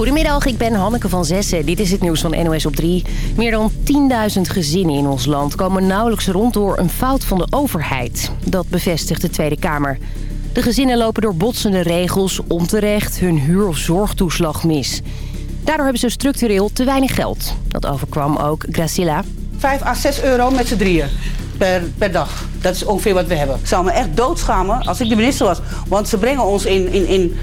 Goedemiddag, ik ben Hanneke van Zessen. Dit is het nieuws van NOS op 3. Meer dan 10.000 gezinnen in ons land komen nauwelijks rond door een fout van de overheid. Dat bevestigt de Tweede Kamer. De gezinnen lopen door botsende regels onterecht hun huur- of zorgtoeslag mis. Daardoor hebben ze structureel te weinig geld. Dat overkwam ook Gracilla. 5 à 6 euro met z'n drieën per, per dag. Dat is ongeveer wat we hebben. Ik zou me echt doodschamen als ik de minister was. Want ze brengen ons in, in, in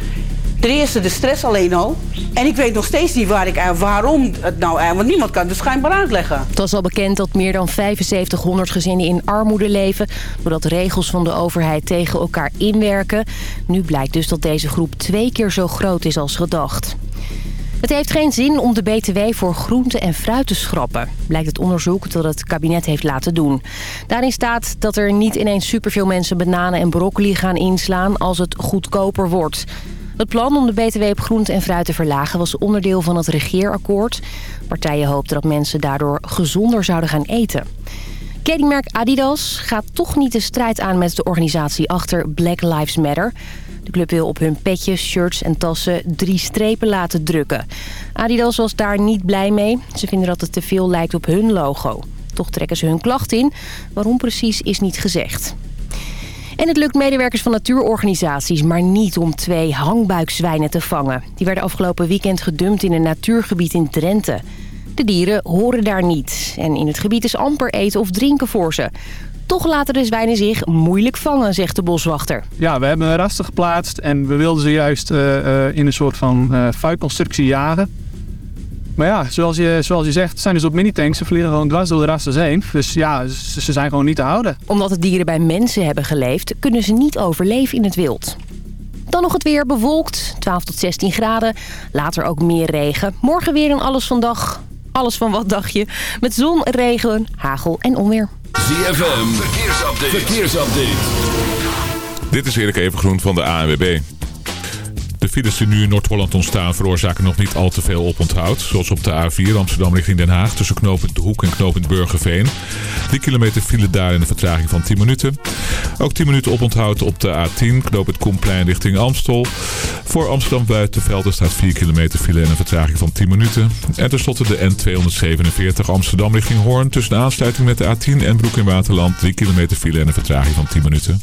ten eerste de stress alleen al. En ik weet nog steeds niet waar ik, waarom het nou eigenlijk... Want niemand kan het schijnbaar uitleggen. Het was al bekend dat meer dan 7500 gezinnen in armoede leven... doordat regels van de overheid tegen elkaar inwerken. Nu blijkt dus dat deze groep twee keer zo groot is als gedacht. Het heeft geen zin om de BTW voor groente en fruit te schrappen, blijkt het onderzoek dat het kabinet heeft laten doen. Daarin staat dat er niet ineens superveel mensen bananen en broccoli gaan inslaan als het goedkoper wordt. Het plan om de BTW op groente en fruit te verlagen was onderdeel van het regeerakkoord. Partijen hoopten dat mensen daardoor gezonder zouden gaan eten. Kledingmerk Adidas gaat toch niet de strijd aan met de organisatie achter Black Lives Matter... De club wil op hun petjes, shirts en tassen drie strepen laten drukken. Adidas was daar niet blij mee. Ze vinden dat het te veel lijkt op hun logo. Toch trekken ze hun klacht in. Waarom precies is niet gezegd. En het lukt medewerkers van natuurorganisaties maar niet om twee hangbuikzwijnen te vangen. Die werden afgelopen weekend gedumpt in een natuurgebied in Drenthe. De dieren horen daar niet. En in het gebied is amper eten of drinken voor ze. Toch laten de zwijnen zich moeilijk vangen, zegt de boswachter. Ja, we hebben een raster geplaatst en we wilden ze juist uh, in een soort van uh, jagen. Maar ja, zoals je, zoals je zegt, zijn dus op minitanks. Ze vliegen gewoon dwars door de rasters heen. Dus ja, ze, ze zijn gewoon niet te houden. Omdat de dieren bij mensen hebben geleefd, kunnen ze niet overleven in het wild. Dan nog het weer bewolkt, 12 tot 16 graden. Later ook meer regen. Morgen weer een alles van dag. Alles van wat dagje. Met zon, regen, hagel en onweer. ZFM, verkeersupdate. verkeersupdate. Dit is Erik Evengroen van de ANWB. De files die nu in Noord-Holland ontstaan veroorzaken nog niet al te veel oponthoud. Zoals op de A4 Amsterdam richting Den Haag tussen knooppunt De Hoek en knooppunt Burgerveen. 3 kilometer file daar in een vertraging van 10 minuten. Ook 10 minuten oponthoud op de A10 knooppunt Koenplein richting Amstel. Voor Amsterdam Buitenvelden staat 4 kilometer file en een vertraging van 10 minuten. En tenslotte de N247 Amsterdam richting Hoorn tussen de aansluiting met de A10 en Broek in Waterland. 3 kilometer file en een vertraging van 10 minuten.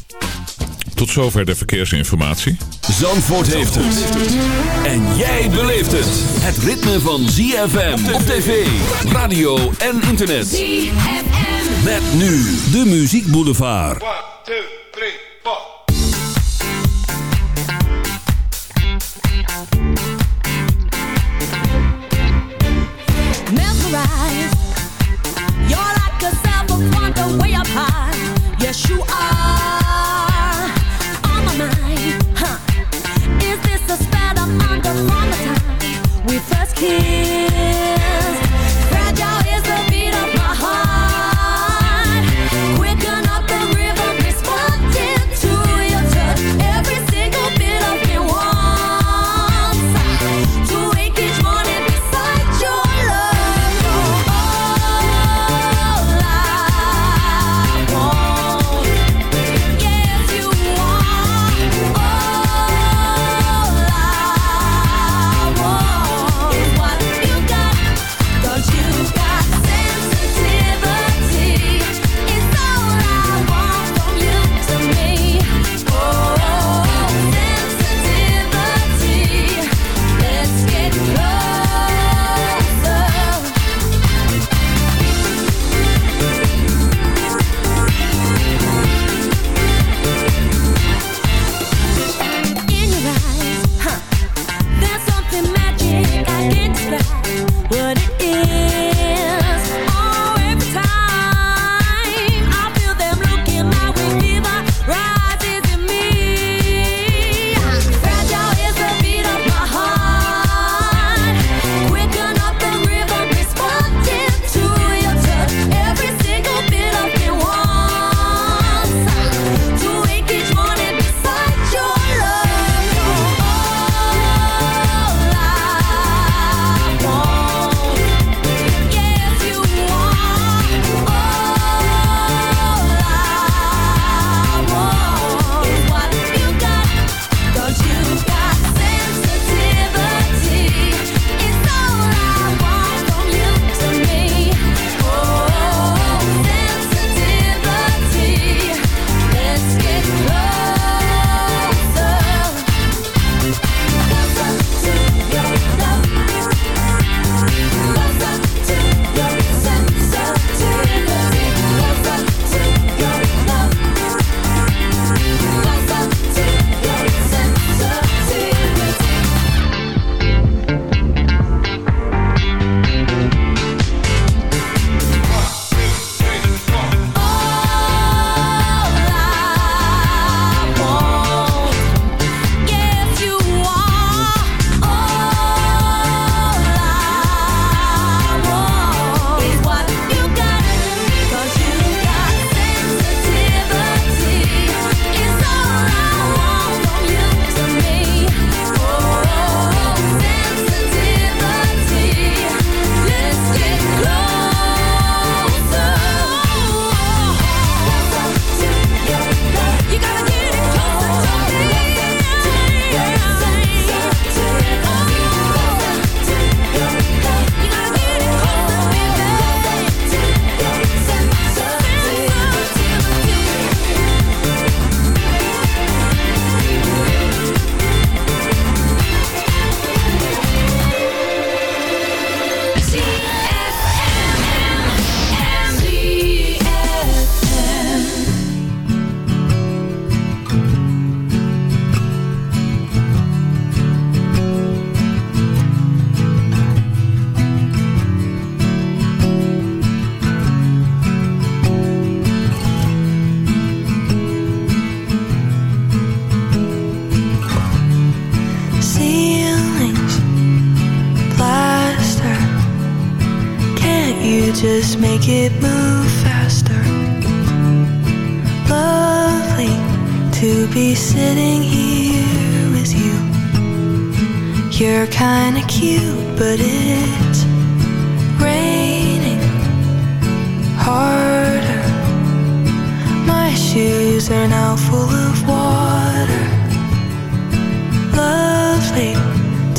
Tot zover de verkeersinformatie. Zandvoort heeft het. En jij beleeft het. Het ritme van ZFM op tv, radio en internet. ZFM. Met nu de Muziek Boulevard. 1, 2, 3, 4. Mesmerized. We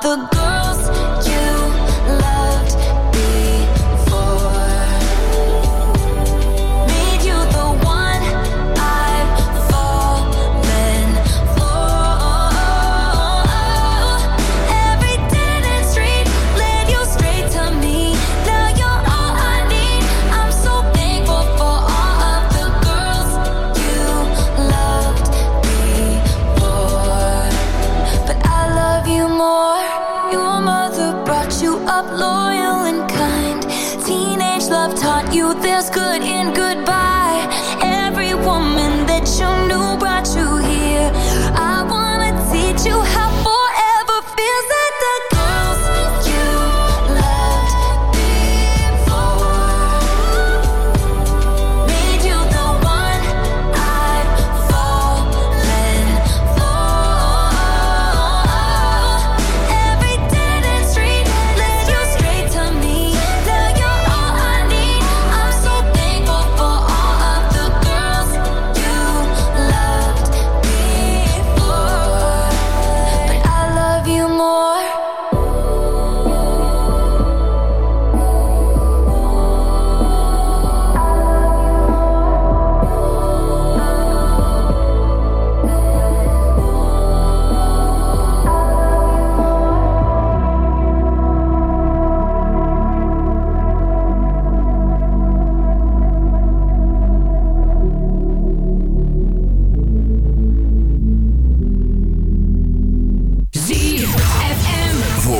the girl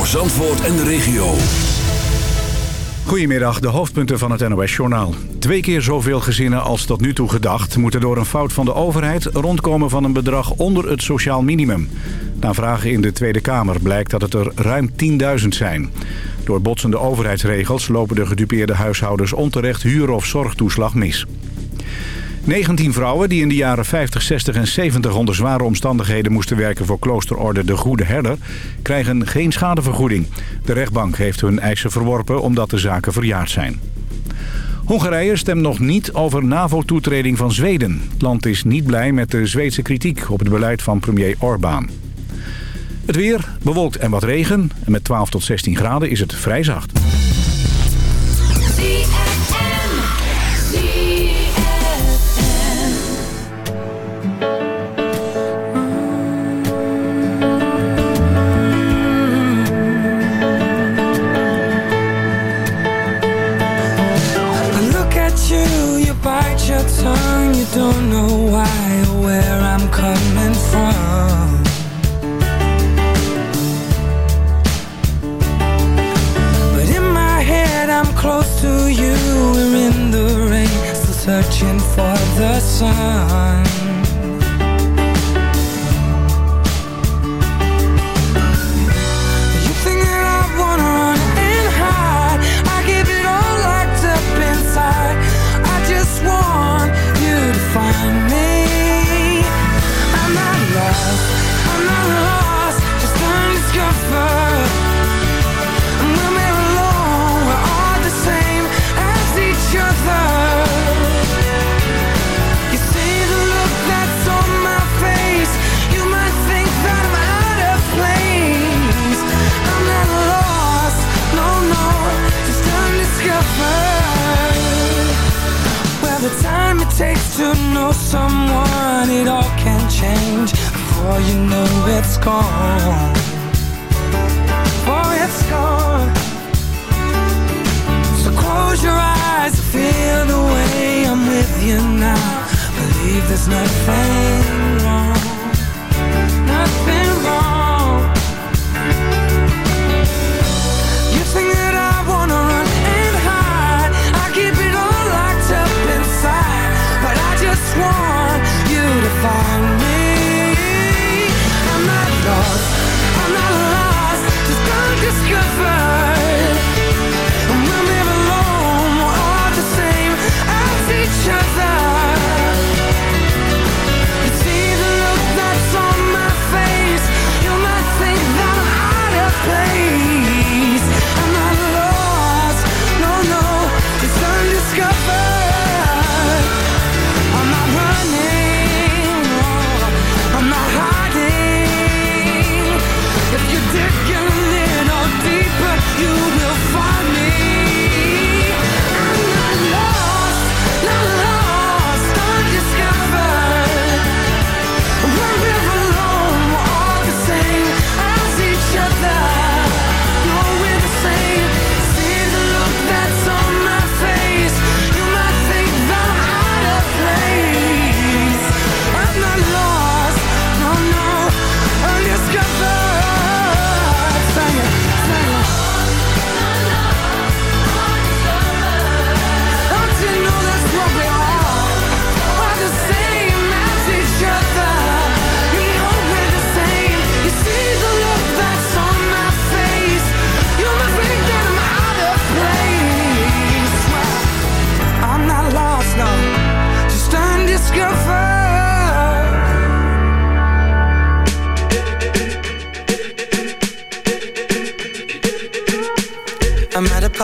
Zandvoort en de regio. Goedemiddag, de hoofdpunten van het NOS-journaal. Twee keer zoveel gezinnen als tot nu toe gedacht... moeten door een fout van de overheid rondkomen van een bedrag onder het sociaal minimum. Na vragen in de Tweede Kamer blijkt dat het er ruim 10.000 zijn. Door botsende overheidsregels lopen de gedupeerde huishoudens onterecht huur- of zorgtoeslag mis. 19 vrouwen die in de jaren 50, 60 en 70 onder zware omstandigheden moesten werken voor kloosterorde De Goede Herder, krijgen geen schadevergoeding. De rechtbank heeft hun eisen verworpen omdat de zaken verjaard zijn. Hongarije stemt nog niet over NAVO-toetreding van Zweden. Het land is niet blij met de Zweedse kritiek op het beleid van premier Orbán. Het weer, bewolkt en wat regen. En met 12 tot 16 graden is het vrij zacht. Don't know why or where I'm coming from. But in my head, I'm close to you, we're in the rain, still searching for the sun. Before you know it's gone. Before it's gone. So close your eyes and feel the way I'm with you now. Believe there's nothing wrong, nothing wrong.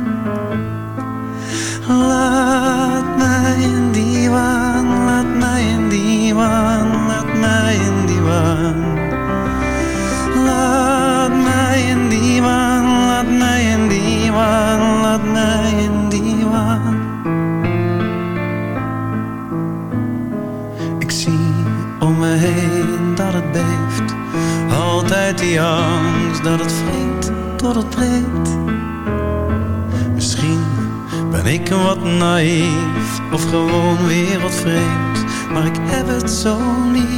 Laat mij in die waan, laat mij in die waan. Laat mij in die waan, laat mij in die waan, laat mij in die waan. Ik zie om me heen dat het beeft, altijd die angst dat het vreemd tot het breekt. Misschien ben ik wat naïef of gewoon wereldvreemd, maar ik heb het zo lief.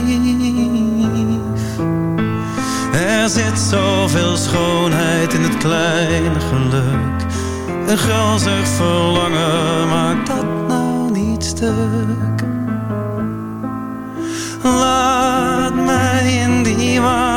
Er zit zoveel schoonheid in het kleine geluk. Een gulzig verlangen maakt dat nou niet stuk. Laat mij in die waan,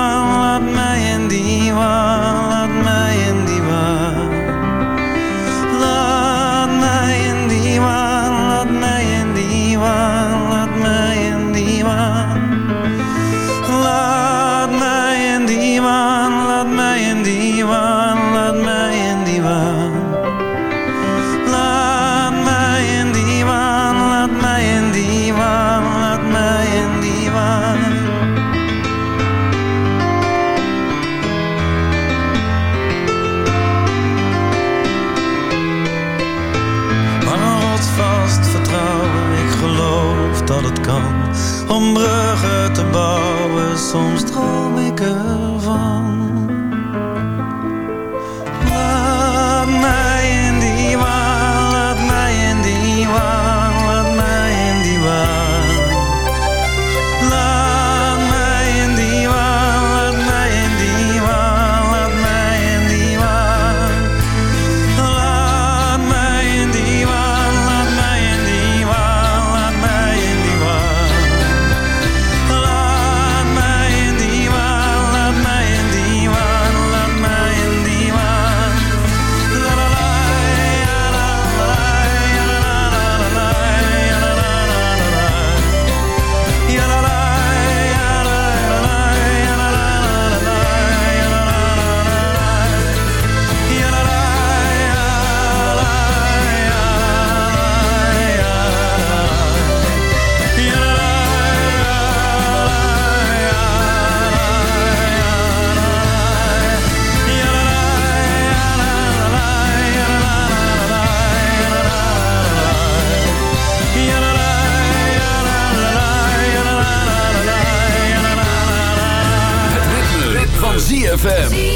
ZFM.